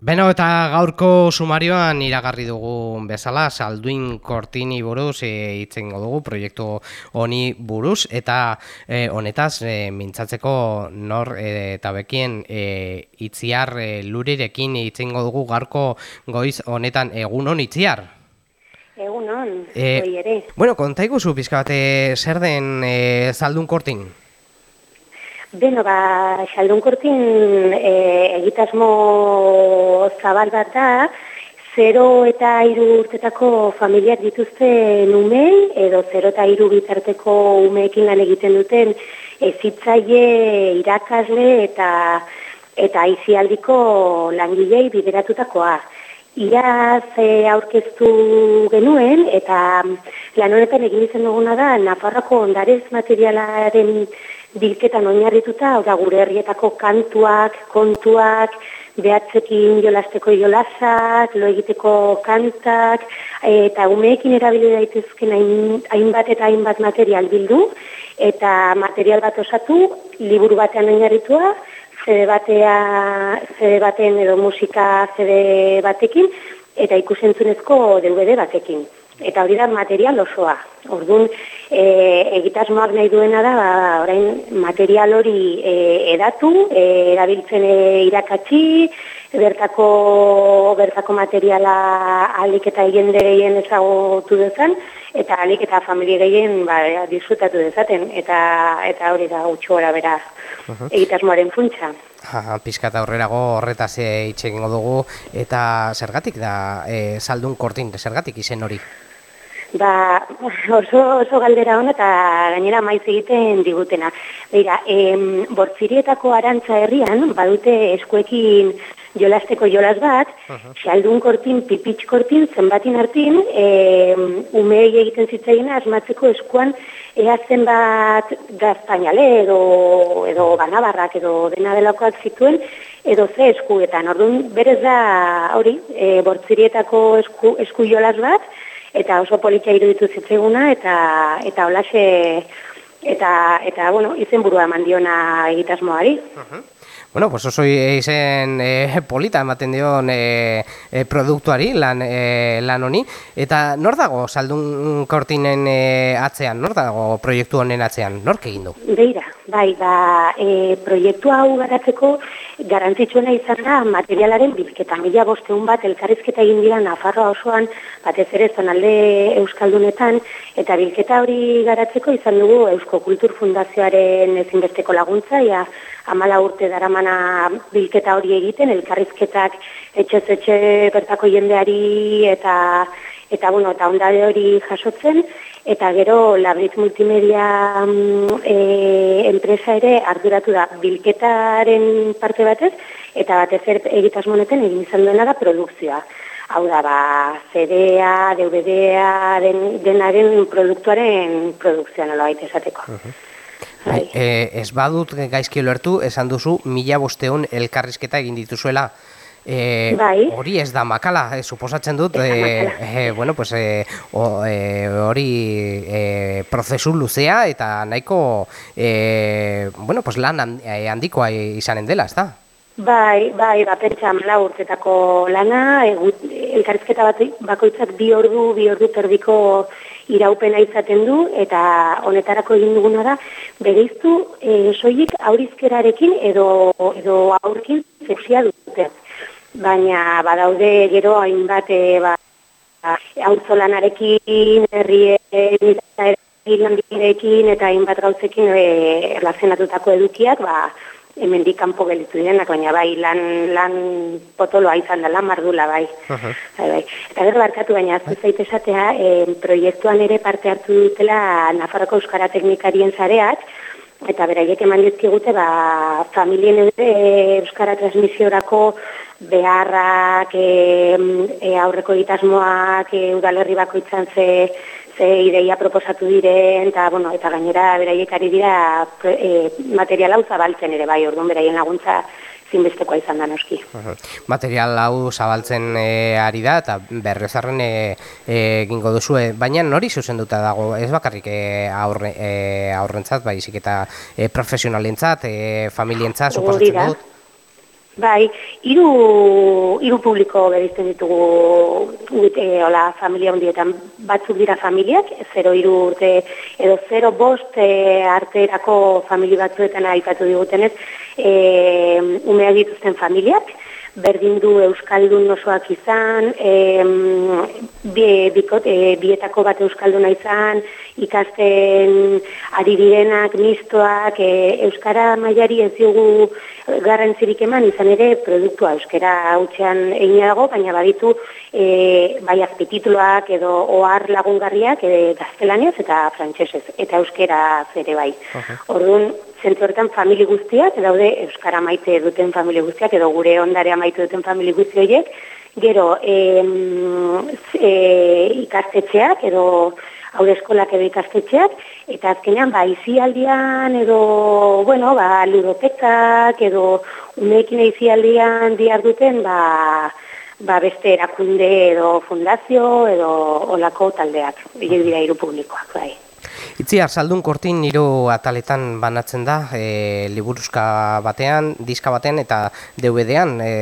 Beno eta gaurko sumarioan iragarri dugu bezala salduin kortini buruz e, itzen dugu proiektu honi buruz eta e, honetaz e, mintzatzeko nor e, eta bekien e, itziar e, lurirekin itzen dugu gaurko goiz honetan egun hon itziar. Egun hon, e, ere. Bueno, kontaigu zu pizkate zer den e, saldun kortin? Beno, ba, xaldun kortin e, egitasmo zabal bat da, zero eta iru urtetako familiak dituzte numei, edo zero eta iru bitarteko umeekin lan egiten duten ezitzaile irakasle eta eta izialdiko langilei bideratutakoa. Iaz e, aurkeztu genuen eta lan honetan egin izan duguna da Nafarroko ondarez materialaren bilketan oinarrituta, hau da gure herrietako kantuak, kontuak, behatzekin jolasteko jolasak, lo egiteko kantak, eta umeekin erabili daitezken hainbat eta hainbat material bildu, eta material bat osatu, liburu batean oinarritua, zede batea, zede baten edo musika zede batekin, eta ikusentzunezko DVD batekin eta hori da material osoa. Orduan, e, egitasmoak nahi duena da, ba, orain material hori e, edatu, e, erabiltzen e, irakatsi, bertako, bertako materiala alik eta jende gehien ezagutu dezan, eta alik eta familie gehien ba, disfrutatu dezaten, eta, eta hori da gutxu gora bera egitasmoaren funtsa. Ha, pizkat aurrerago horretaz hitz dugu eta zergatik da e, saldun kortin zergatik izen hori Ba, oso, oso galdera hona eta gainera maiz egiten digutena. Beira, em, bortzirietako arantza herrian, badute eskuekin jolasteko jolas bat, uh -huh. xaldun kortin, pipitx kortin, zenbatin hartin, e, umei egiten zitzaien asmatzeko eskuan ea zenbat gaztainale edo, edo banabarrak edo dena delakoak zituen, edo ze eskuetan. Orduan, berez da, hori, e, bortzirietako esku, esku jolas bat, eta oso politia iruditu zitzaiguna eta eta holaxe eta eta bueno, izenburua emandiona egitasmoari. Uh Bueno, pues oso izen e, polita ematen dion e, e, produktuari lan, e, lan honi. Eta nor dago saldun kortinen e, atzean, nor dago proiektu honen atzean, nor egin du? Beira, bai, ba, e, proiektu hau garatzeko garantzitsuena izan da materialaren bilketa. Mila bosteun bat elkarrizketa egin dira Nafarroa osoan, batez ere zonalde Euskaldunetan, eta bilketa hori garatzeko izan dugu Eusko Kultur Fundazioaren ezinbesteko laguntza, ja, amala urte daramana bilketa hori egiten, elkarrizketak etxez etxe bertako jendeari eta eta bueno, eta ondare hori jasotzen, eta gero Labrit Multimedia e, enpresa ere arduratu da bilketaren parte batez, eta batez egitasmoneten egin izan duena da produkzioa. Hau da, ba, CD-a, DVD-a, den, denaren produktuaren produkzioa nola baita esateko. Bai, e, ez badut gaizki lertu, esan duzu, mila bosteun elkarrizketa egin dituzuela. E, bai. Hori ez da makala, e, suposatzen dut, e, e, bueno, pues, e, hori e, prozesu luzea eta nahiko e, bueno, pues, lan handikoa izanen dela, ez da? Bai, bai, ba, pentsa urtetako lana, elkarrizketa bat bakoitzak bi ordu, bi ordu perdiko iraupena izaten du, eta honetarako egin duguna da, bereiztu e, soilik aurizkerarekin edo, edo aurkin seksia dute. Baina badaude gero hainbat e, ba, aurtzolanarekin, herrien, eta hainbat gauzekin e, erlazionatutako edukiak, ba, hemen kanpo gelitu direnak, baina bai, lan, lan potoloa izan da, lan mardula, bai. bai, bai. Eta gero barkatu, baina aztu zaite esatea, e, proiektuan ere parte hartu dutela Nafarroko Euskara Teknikarien zareak, eta beraiek eman dizkigute, ba, familien ere Euskara Transmisiorako beharrak, e, e, aurreko egitasmoak, e, udalerri bakoitzan ze, ze ideia proposatu diren, eta, bueno, eta gainera beraiek ari dira e, material hau zabaltzen ere, bai, orduan beraien laguntza zinbestekoa izan da noski. Material hau zabaltzen e, ari da, eta berrezarren e, e, egingo duzu, e, baina nori zuzenduta dago, ez bakarrik e, aurre, e, aurrentzat, baizik eta e, profesionalentzat, e, familientzat, suposatzen dut? Bai, hiru hiru publiko berizten ditugu e, hola, familia hundietan batzuk dira familiak, 0 hiru urte edo 0 bost e, arterako familia batzuetan aipatu digutenez, e, umeak dituzten familiak, berdin du Euskaldun osoak izan, e, bikot, e, bietako bat Euskalduna izan, ikasten ari direnak, mistoak, e, Euskara mailari ez dugu garrantzirik eman, izan ere produktua Euskara hautzean egin dago, baina baditu e, bai azpitituloak edo ohar lagungarriak e, gaztelanez eta frantsesez eta Euskara zere bai. Orduan, zentzu horretan famili guztiak, daude Euskara maite duten famili guztiak, edo gure ondarea maite duten famili guzti horiek, gero e, e, ikastetxeak, edo haure eskolak edo ikastetxeak, eta azkenean, ba, izialdian, edo, bueno, ba, ludotekak, edo umekin izialdian diar duten, ba, ba, beste erakunde edo fundazio, edo olako taldeak, bide dira iru publikoak, bai. Itziar, saldun kortin niro ataletan banatzen da, e, liburuzka batean, diska batean eta DVD-an, e,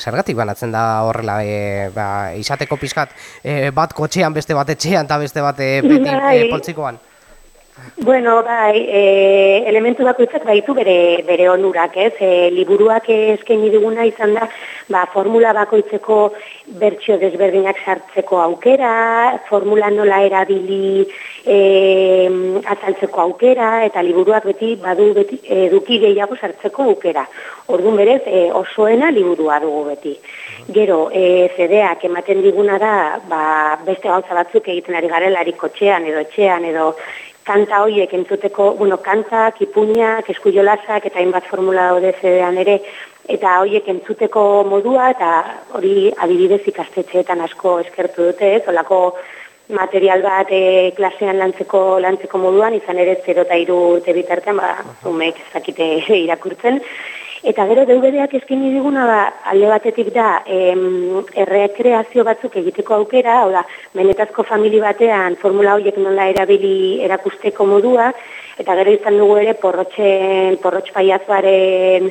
zergatik banatzen da horrela, e, ba, izateko pizkat, e, bat kotxean, beste bat etxean eta beste bat e, beti e, poltsikoan? Bueno, bai, e, elementu bakoitzak baitu bere bere onurak, ez? E, liburuak eskaini diguna izan da, ba, formula bakoitzeko bertsio desberdinak sartzeko aukera, formula nola erabili e, ataltzeko aukera, eta liburuak beti badu beti eduki gehiago sartzeko aukera. Orduan berez, e, osoena liburua dugu beti. Gero, e, zedeak ematen diguna da, ba, beste gauza batzuk egiten ari garela, kotxean edo etxean edo kanta hoiek entzuteko, bueno, kantak, ipuñak, eskuiolasak eta hainbat formula daude zedean ere, eta hoiek entzuteko modua, eta hori adibidez ikastetxeetan asko eskertu dute, ez, olako material bat e, klasean lantzeko lantzeko moduan, izan ere 0 eta 3 urte bitartean, ba, umek ezakite irakurtzen, Eta gero DVD-ak eskini diguna da, alde batetik da, em, errekreazio batzuk egiteko aukera, hau da, benetazko famili batean formula horiek nola erabili erakusteko modua, eta gero izan dugu ere porrotxen, porrotx paiazuaren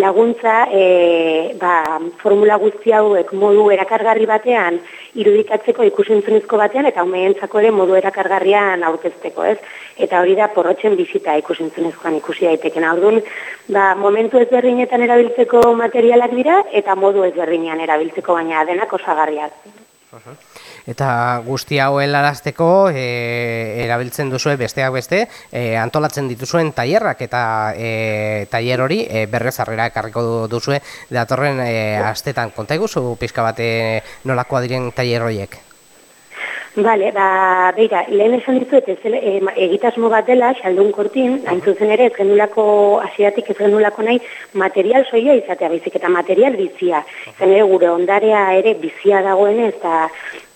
laguntza, e, ba, formula guzti hauek modu erakargarri batean irudikatzeko ikusentzunezko batean eta umeentzako ere modu erakargarrian aurkezteko, ez? Eta hori da porrotzen bizita ikusentzunezkoan ikusi daiteken. Orduan, ba, momentu ezberdinetan erabiltzeko materialak dira eta modu ezberdinean erabiltzeko baina denak osagarriak. Eta guzti hau helarazteko e, erabiltzen duzue besteak beste, e, antolatzen dituzuen tailerrak eta e, tailer hori e, berrez arrera ekarriko duzue datorren e, astetan. Konta eguzu pizka bate nolakoa diren tailer horiek? Bale, ba, beira, lehen esan ditu, ez e, egitasmo bat dela, xaldun kortin, hain zuzen ere, ez genulako, asiatik ez genulako nahi, material soia izatea, bizik eta material bizia. Zen ere, gure ondarea ere bizia dagoen ez, eta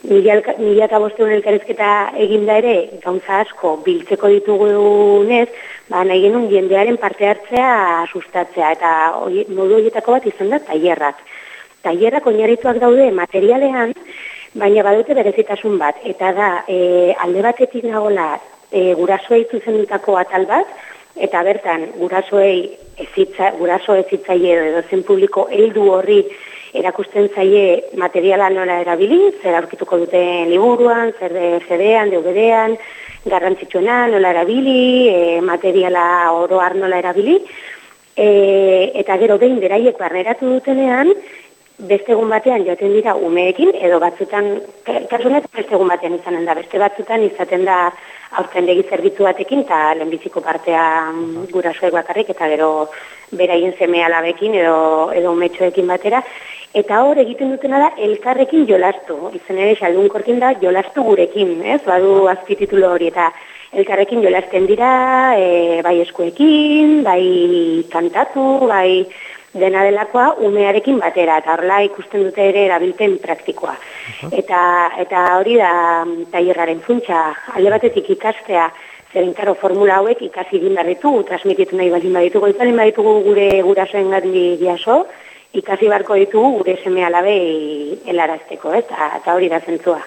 mila eta bosteun elkarizketa eginda ere, gauza asko, biltzeko ditugunez, ba, nahi genuen jendearen parte hartzea sustatzea, eta oi, modu horietako bat izan da, tailerrak. Tailerrak oinarrituak daude materialean, baina badute berezitasun bat, eta da, e, alde batetik nagola e, gurasoei zuzendutako atal bat, eta bertan gurasoei ezitza, guraso ezitzaile edo zen publiko heldu horri erakusten zaie materiala nola erabili, zer aurkituko duten liburuan, zer CD-an, DVD-an, garrantzitsuena nola erabili, e, materiala oroar nola erabili, e, eta gero behin beraiek barneratu dutenean, beste egun batean joaten dira umeekin, edo batzutan, kasunet beste egun batean izanen da, beste batzutan izaten da aurten legi zerbitzu batekin, eta lehenbiziko partea gurasoek bakarrik, eta gero beraien seme alabekin edo, edo umetxoekin batera, eta hor egiten dutena da elkarrekin jolastu, izan ere xaldun kortin da jolastu gurekin, ez, badu azpititulo hori, eta elkarrekin jolasten dira, e, bai eskuekin, bai kantatu, bai dena delakoa umearekin batera eta horrela ikusten dute ere erabilpen praktikoa. Eta eta hori da mm, tailerraren funtsa alde batetik ikastea zeren karo formula hauek ikasi egin berritu, transmititu nahi baldin baditu, goizalin baditugu gure gurasoen gati jaso, ikasi barko ditugu gure seme alabe helarazteko, eta, eta hori da zentzua.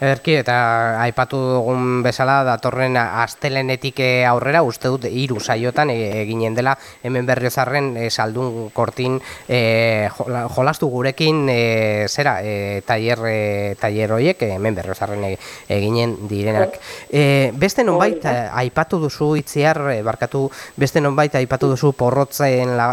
Ederki, eta aipatu dugun bezala, datorren astelenetik aurrera, uste dut, hiru saiotan eginen dela, hemen berriozarren e, saldun kortin e, jolastu gurekin, e, zera, e, taier, e, taier oiek, hemen berriozarren eginen direnak. E, beste nonbait, aipatu duzu itziar, barkatu, beste nonbait aipatu duzu porrotzen la,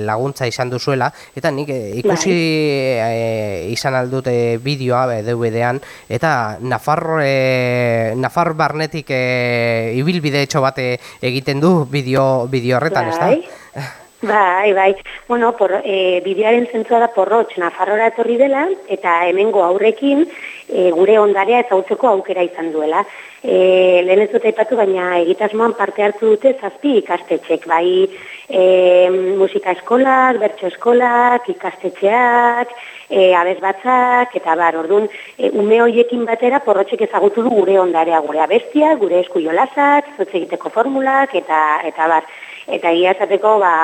laguntza izan duzuela, eta nik ikusi bai. izan aldute bideoa, DVD-an, eta Nafar e, Nafar barnetik e, ibilbide etxo bat egiten du bideo bideo horretan, ezta? Bai. bai, bai. Bueno, por e, bideoaren zentzua da porrotx Nafarrora etorri dela eta hemengo aurrekin e, gure ondarea ezagutzeko aukera izan duela. E, lehen ez dut aipatu, baina egitasmoan parte hartu dute zazpi ikastetxek, bai e, musika eskolak, bertso eskolak, ikastetxeak, e, abez batzak, eta bar, orduan, e, ume hoiekin batera porrotxek ezagutu du gure ondarea, gure abestia, gure eskuiolazak, zotzegiteko formulak, eta, eta bar, eta ia esateko, ba,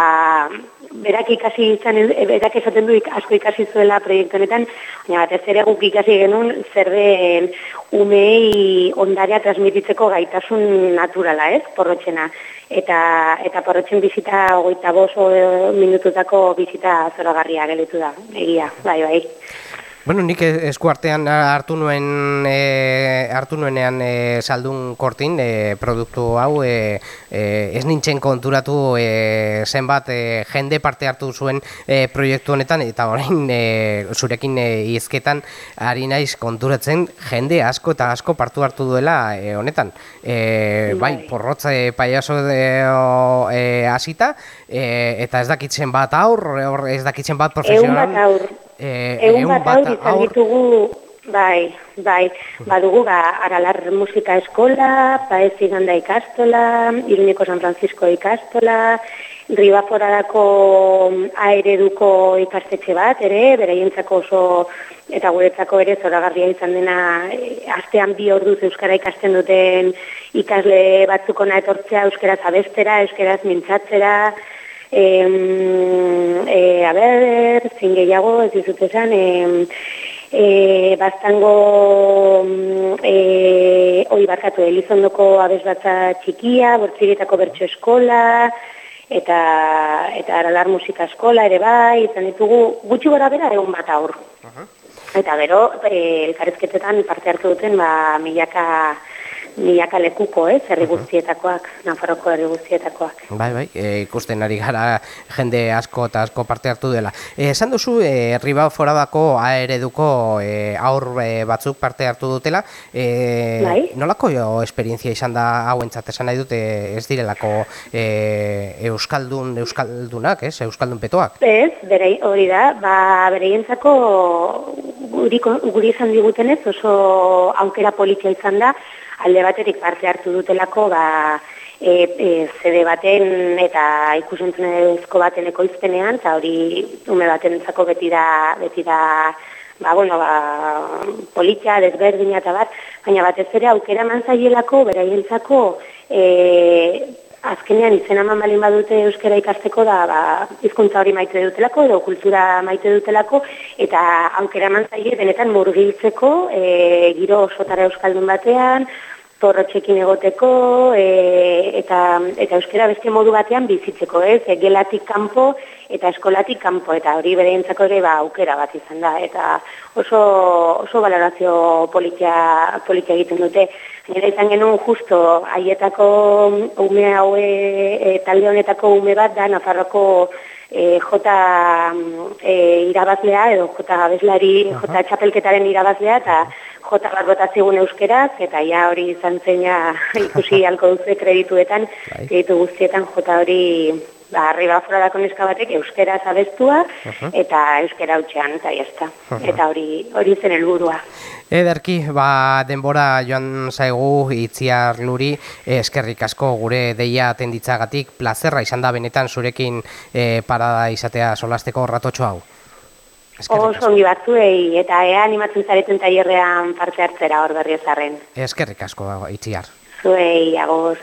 berak ikasi izan, berak esaten du asko ikasi zuela proiektu honetan, baina bat ez ere guk ikasi genuen zer den umei ondarea transmititzeko gaitasun naturala, ez, porrotxena. Eta, eta porrotxen bizita ogoita boso minututako bizita zoragarria gelitu da, egia, bai, bai. Bueno, nik esku artean hartu nuen e, hartu nuenean e, saldun kortin e, produktu hau e, e, ez nintzen konturatu e, zenbat e, jende parte hartu zuen e, proiektu honetan eta orain e, zurekin e, izketan ari naiz konturatzen jende asko eta asko partu hartu duela e, honetan. E, bai, bai porrotze paiaso e, hasita e, eta ez dakitzen bat aur, ez dakitzen bat profesional. Egun bat aur. Eh, egun bat hau izan ditugu, bai, bai, badugu, ba, aralar musika eskola, paez iganda ikastola, iruniko San Francisco ikastola, ribaforadako aereduko ikastetxe bat, ere, beraientzako oso, eta guretzako ere zoragarria izan dena, e, astean bi orduz euskara ikasten duten ikasle batzukona etortzea euskaraz abestera, euskaraz mintzatzera, e, e, a ber, zin gehiago, ez dizut esan, e, e, bastango e, oi barkatu, elizondoko abesbatza txikia, bortziretako bertso eskola, eta eta aralar musika eskola ere bai, izan ditugu gutxi gora bera egun bat aur. Eta gero, e, elkarrezketetan parte hartu duten, ba, milaka milaka lekuko, ez, herri guztietakoak, Nafarroko herri guztietakoak. Bai, bai, e, ikusten ari gara jende asko eta asko parte hartu dela. E, esan duzu, e, riba foradako aereduko e, aur e, batzuk parte hartu dutela, e, bai? nolako jo, esperientzia izan da hauentzat esan nahi dute ez direlako e, euskaldun, euskaldunak, ez, euskaldun petoak? Ez, bere, hori da, ba, bere guri, guri izan digutenez oso aukera politia izan da, alde baterik parte hartu dutelako ba, e, e, zede baten eta ikusentzunezko baten ekoizpenean, eta hori ume baten entzako beti da, beti da ba, bueno, ba, politia, desberdina eta bat, baina batez ere aukera manzaielako, beraientzako, e, azkenean izena eman balin badute euskara ikasteko da ba, hizkuntza hori maite dutelako edo kultura maite dutelako eta aukera eman zaie benetan murgiltzeko e, giro osotara euskaldun batean, porrotxekin egoteko e, eta, eta euskara beste modu batean bizitzeko, ez? E, gelatik kanpo eta eskolatik kanpo eta hori bere ere ba, aukera bat izan da eta oso, oso valorazio politia, politia egiten dute. Nire izan genuen justo haietako ume haue e, talde honetako ume bat da Nafarroko e, jota e, irabazlea edo jota abeslari jota txapelketaren irabazlea eta jota bat bota zigun euskeraz eta ja hori izan zeina ikusi alko duzu kredituetan bai. kreditu guztietan jota hori ba, arriba fora da koneska batek euskera zabestua eta euskera utxean eta jazta. Eta hori hori zen helburua. Ederki, ba, denbora joan zaigu itziar luri eskerrik asko gure deia atenditzagatik plazerra izan da benetan zurekin e, parada izatea solasteko ratotxo hau. Oso ongi batzuei eta ea animatzen zareten tailerrean parte hartzera hor berriozarren. Eskerrik asko itziar. Zuei, agoz.